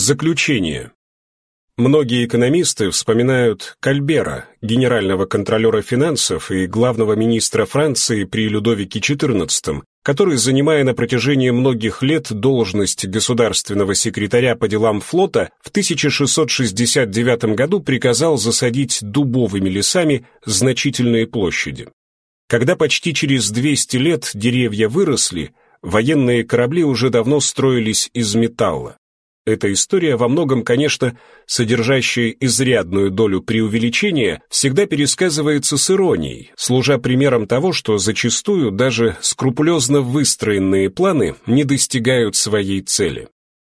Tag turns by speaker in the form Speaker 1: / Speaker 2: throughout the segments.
Speaker 1: Заключение. Многие экономисты вспоминают Кальбера, генерального контролера финансов и главного министра Франции при Людовике XIV, который, занимая на протяжении многих лет должность государственного секретаря по делам флота, в 1669 году приказал засадить дубовыми лесами значительные площади. Когда почти через 200 лет деревья выросли, военные корабли уже давно строились из металла. Эта история во многом, конечно, содержащая изрядную долю преувеличения, всегда пересказывается с иронией, служа примером того, что зачастую даже скрупулезно выстроенные планы не достигают своей цели.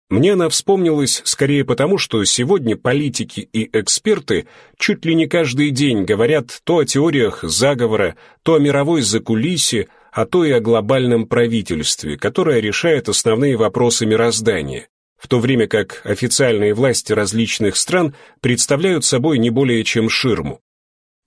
Speaker 1: Мне она вспомнилась скорее потому, что сегодня политики и эксперты чуть ли не каждый день говорят то о теориях заговора, то о мировой закулисе, а то и о глобальном правительстве, которое решает основные вопросы мироздания, в то время как официальные власти различных стран представляют собой не более чем ширму.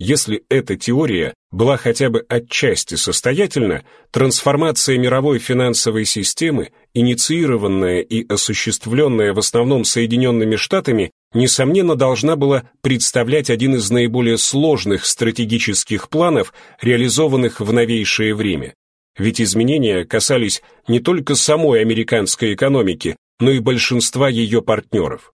Speaker 1: Если эта теория была хотя бы отчасти состоятельна, трансформация мировой финансовой системы, инициированная и осуществленная в основном Соединенными Штатами, несомненно должна была представлять один из наиболее сложных стратегических планов, реализованных в новейшее время. Ведь изменения касались не только самой американской экономики, но и большинства ее партнеров.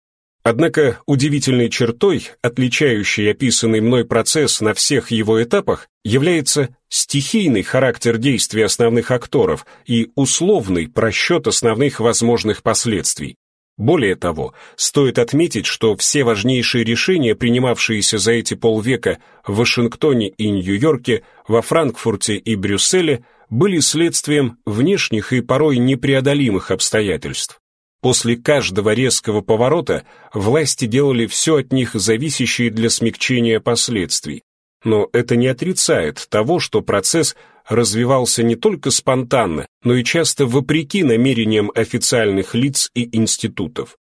Speaker 1: Однако удивительной чертой, отличающей описанный мной процесс на всех его этапах, является стихийный характер действий основных акторов и условный просчет основных возможных последствий. Более того, стоит отметить, что все важнейшие решения, принимавшиеся за эти полвека в Вашингтоне и Нью-Йорке, во Франкфурте и Брюсселе, были следствием внешних и порой непреодолимых обстоятельств. После каждого резкого поворота власти делали все от них зависящее для смягчения последствий. Но это не отрицает того, что процесс развивался не только спонтанно, но и часто вопреки намерениям официальных лиц и институтов.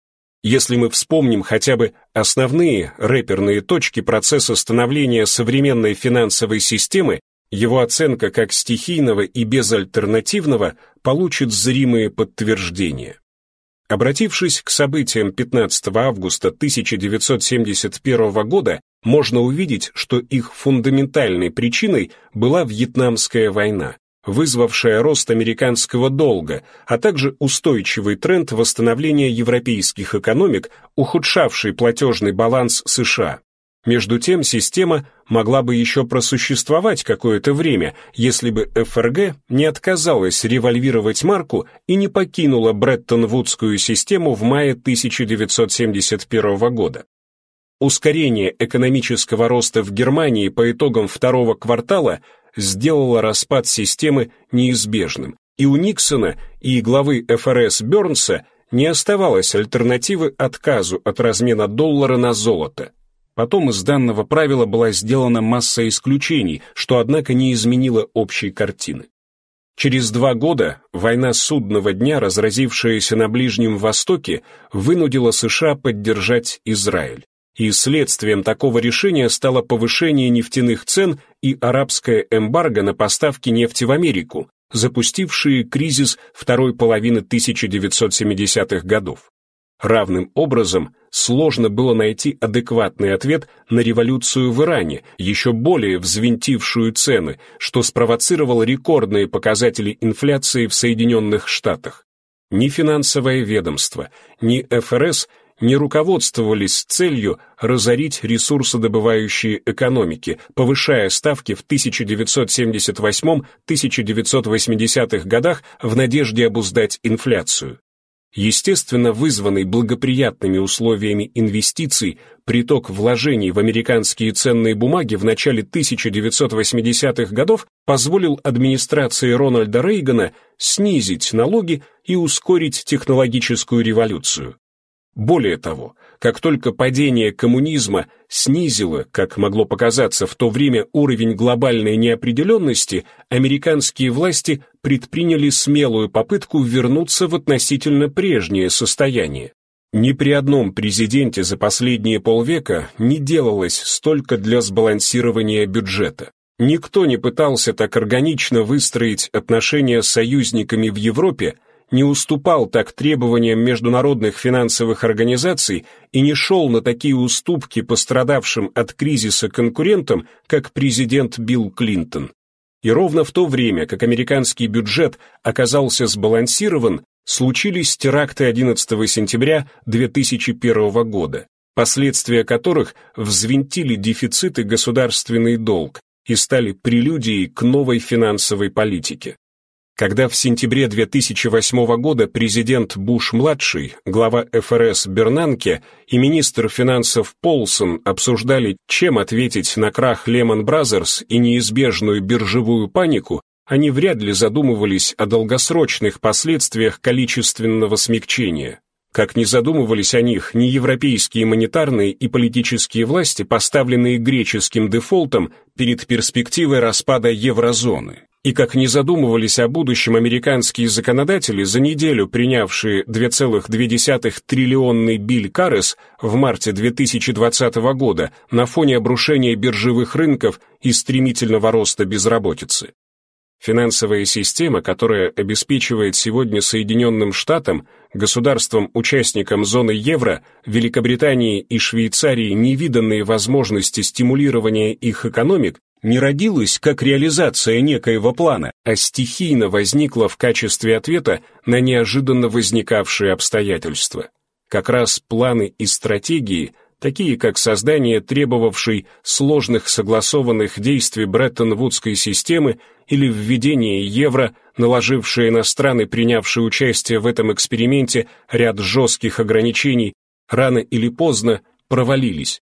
Speaker 1: Если мы вспомним хотя бы основные рэперные точки процесса становления современной финансовой системы, его оценка как стихийного и безальтернативного получит зримые подтверждения. Обратившись к событиям 15 августа 1971 года, можно увидеть, что их фундаментальной причиной была Вьетнамская война, вызвавшая рост американского долга, а также устойчивый тренд восстановления европейских экономик, ухудшавший платежный баланс США. Между тем, система могла бы еще просуществовать какое-то время, если бы ФРГ не отказалась револьвировать марку и не покинула Бреттон-Вудскую систему в мае 1971 года. Ускорение экономического роста в Германии по итогам второго квартала сделало распад системы неизбежным, и у Никсона и главы ФРС Бернса не оставалось альтернативы отказу от размена доллара на золото. Потом из данного правила была сделана масса исключений, что, однако, не изменило общей картины. Через два года война судного дня, разразившаяся на Ближнем Востоке, вынудила США поддержать Израиль. И следствием такого решения стало повышение нефтяных цен и арабское эмбарго на поставки нефти в Америку, запустившие кризис второй половины 1970-х годов. Равным образом сложно было найти адекватный ответ на революцию в Иране, еще более взвинтившую цены, что спровоцировало рекордные показатели инфляции в Соединенных Штатах. Ни финансовое ведомство, ни ФРС не руководствовались целью разорить ресурсодобывающие экономики, повышая ставки в 1978-1980-х годах в надежде обуздать инфляцию. Естественно, вызванный благоприятными условиями инвестиций, приток вложений в американские ценные бумаги в начале 1980-х годов позволил администрации Рональда Рейгана снизить налоги и ускорить технологическую революцию. Более того, как только падение коммунизма снизило, как могло показаться в то время, уровень глобальной неопределенности, американские власти предприняли смелую попытку вернуться в относительно прежнее состояние. Ни при одном президенте за последние полвека не делалось столько для сбалансирования бюджета. Никто не пытался так органично выстроить отношения с союзниками в Европе, не уступал так требованиям международных финансовых организаций и не шел на такие уступки пострадавшим от кризиса конкурентам, как президент Билл Клинтон. И ровно в то время, как американский бюджет оказался сбалансирован, случились теракты 11 сентября 2001 года, последствия которых взвинтили дефицит и государственный долг и стали прелюдией к новой финансовой политике. Когда в сентябре 2008 года президент Буш-младший, глава ФРС Бернанке и министр финансов Полсон обсуждали, чем ответить на крах Lehman Brothers и неизбежную биржевую панику, они вряд ли задумывались о долгосрочных последствиях количественного смягчения. Как не задумывались о них ни европейские монетарные и политические власти, поставленные греческим дефолтом перед перспективой распада еврозоны, и как не задумывались о будущем американские законодатели, за неделю принявшие 2,2 триллионный биль Карес в марте 2020 года на фоне обрушения биржевых рынков и стремительного роста безработицы. Финансовая система, которая обеспечивает сегодня Соединенным Штатам, государствам-участникам зоны евро, Великобритании и Швейцарии невиданные возможности стимулирования их экономик, не родилась как реализация некоего плана, а стихийно возникла в качестве ответа на неожиданно возникавшие обстоятельства. Как раз планы и стратегии, такие как создание требовавшей сложных согласованных действий Бреттон-Вудской системы или введение евро, наложившее на страны, принявшие участие в этом эксперименте, ряд жестких ограничений, рано или поздно провалились.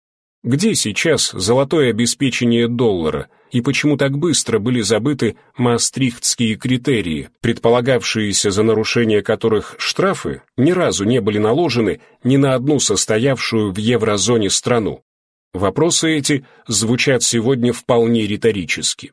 Speaker 1: Где сейчас золотое обеспечение доллара, и почему так быстро были забыты маастрихтские критерии, предполагавшиеся за нарушение которых штрафы ни разу не были наложены ни на одну состоявшую в еврозоне страну? Вопросы эти звучат сегодня вполне риторически.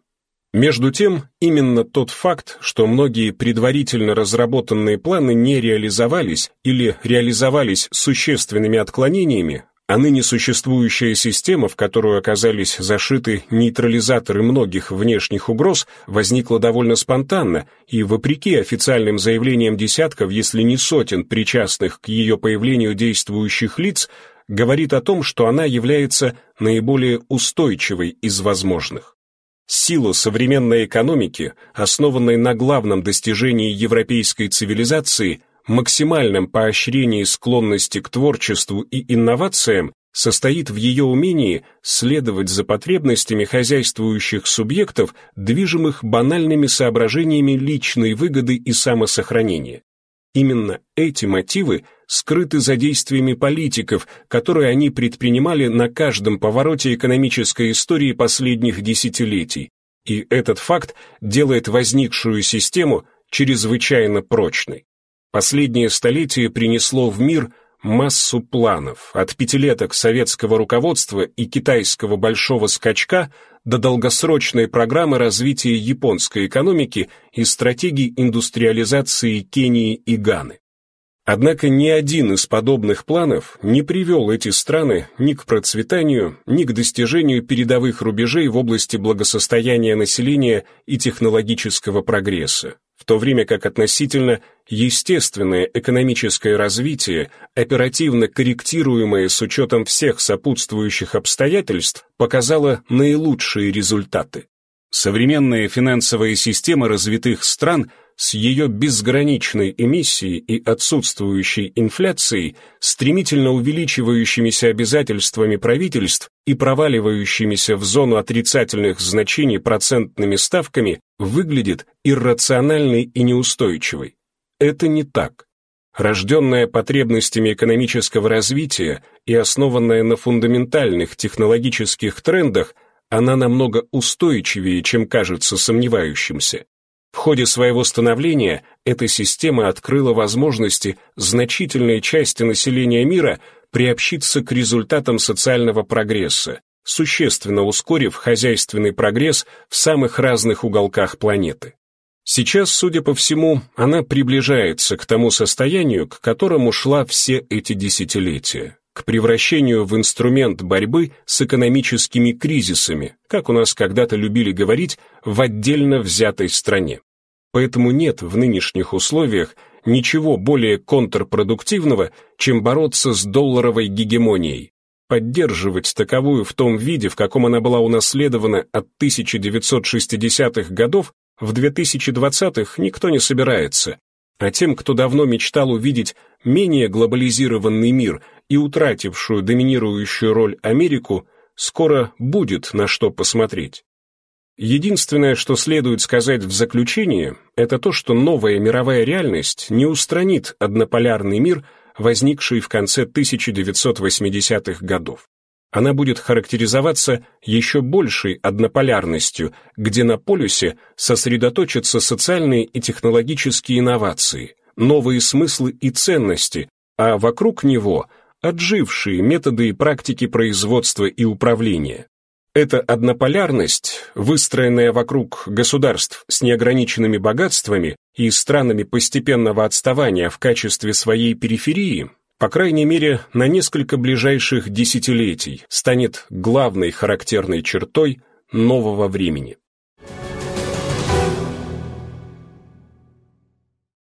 Speaker 1: Между тем, именно тот факт, что многие предварительно разработанные планы не реализовались или реализовались существенными отклонениями, а ныне существующая система, в которую оказались зашиты нейтрализаторы многих внешних угроз, возникла довольно спонтанно и, вопреки официальным заявлениям десятков, если не сотен причастных к ее появлению действующих лиц, говорит о том, что она является наиболее устойчивой из возможных. Сила современной экономики, основанной на главном достижении европейской цивилизации, максимальном поощрении склонности к творчеству и инновациям, состоит в ее умении следовать за потребностями хозяйствующих субъектов, движимых банальными соображениями личной выгоды и самосохранения. Именно эти мотивы скрыты за действиями политиков, которые они предпринимали на каждом повороте экономической истории последних десятилетий. И этот факт делает возникшую систему чрезвычайно прочной. Последнее столетие принесло в мир массу планов, от пятилеток советского руководства и китайского большого скачка до долгосрочной программы развития японской экономики и стратегий индустриализации Кении и Ганы. Однако ни один из подобных планов не привел эти страны ни к процветанию, ни к достижению передовых рубежей в области благосостояния населения и технологического прогресса, в то время как относительно естественное экономическое развитие, оперативно корректируемое с учетом всех сопутствующих обстоятельств, показало наилучшие результаты. Современная финансовая система развитых стран – с ее безграничной эмиссией и отсутствующей инфляцией, стремительно увеличивающимися обязательствами правительств и проваливающимися в зону отрицательных значений процентными ставками, выглядит иррациональной и неустойчивой. Это не так. Рожденная потребностями экономического развития и основанная на фундаментальных технологических трендах, она намного устойчивее, чем кажется сомневающимся. В ходе своего становления эта система открыла возможности значительной части населения мира приобщиться к результатам социального прогресса, существенно ускорив хозяйственный прогресс в самых разных уголках планеты. Сейчас, судя по всему, она приближается к тому состоянию, к которому шла все эти десятилетия, к превращению в инструмент борьбы с экономическими кризисами, как у нас когда-то любили говорить, в отдельно взятой стране. Поэтому нет в нынешних условиях ничего более контрпродуктивного, чем бороться с долларовой гегемонией. Поддерживать таковую в том виде, в каком она была унаследована от 1960-х годов, в 2020-х никто не собирается. А тем, кто давно мечтал увидеть менее глобализированный мир и утратившую доминирующую роль Америку, скоро будет на что посмотреть. Единственное, что следует сказать в заключение, это то, что новая мировая реальность не устранит однополярный мир, возникший в конце 1980-х годов. Она будет характеризоваться еще большей однополярностью, где на полюсе сосредоточатся социальные и технологические инновации, новые смыслы и ценности, а вокруг него отжившие методы и практики производства и управления. Эта однополярность, выстроенная вокруг государств с неограниченными богатствами и странами постепенного отставания в качестве своей периферии, по крайней мере, на несколько ближайших десятилетий станет главной характерной чертой нового времени.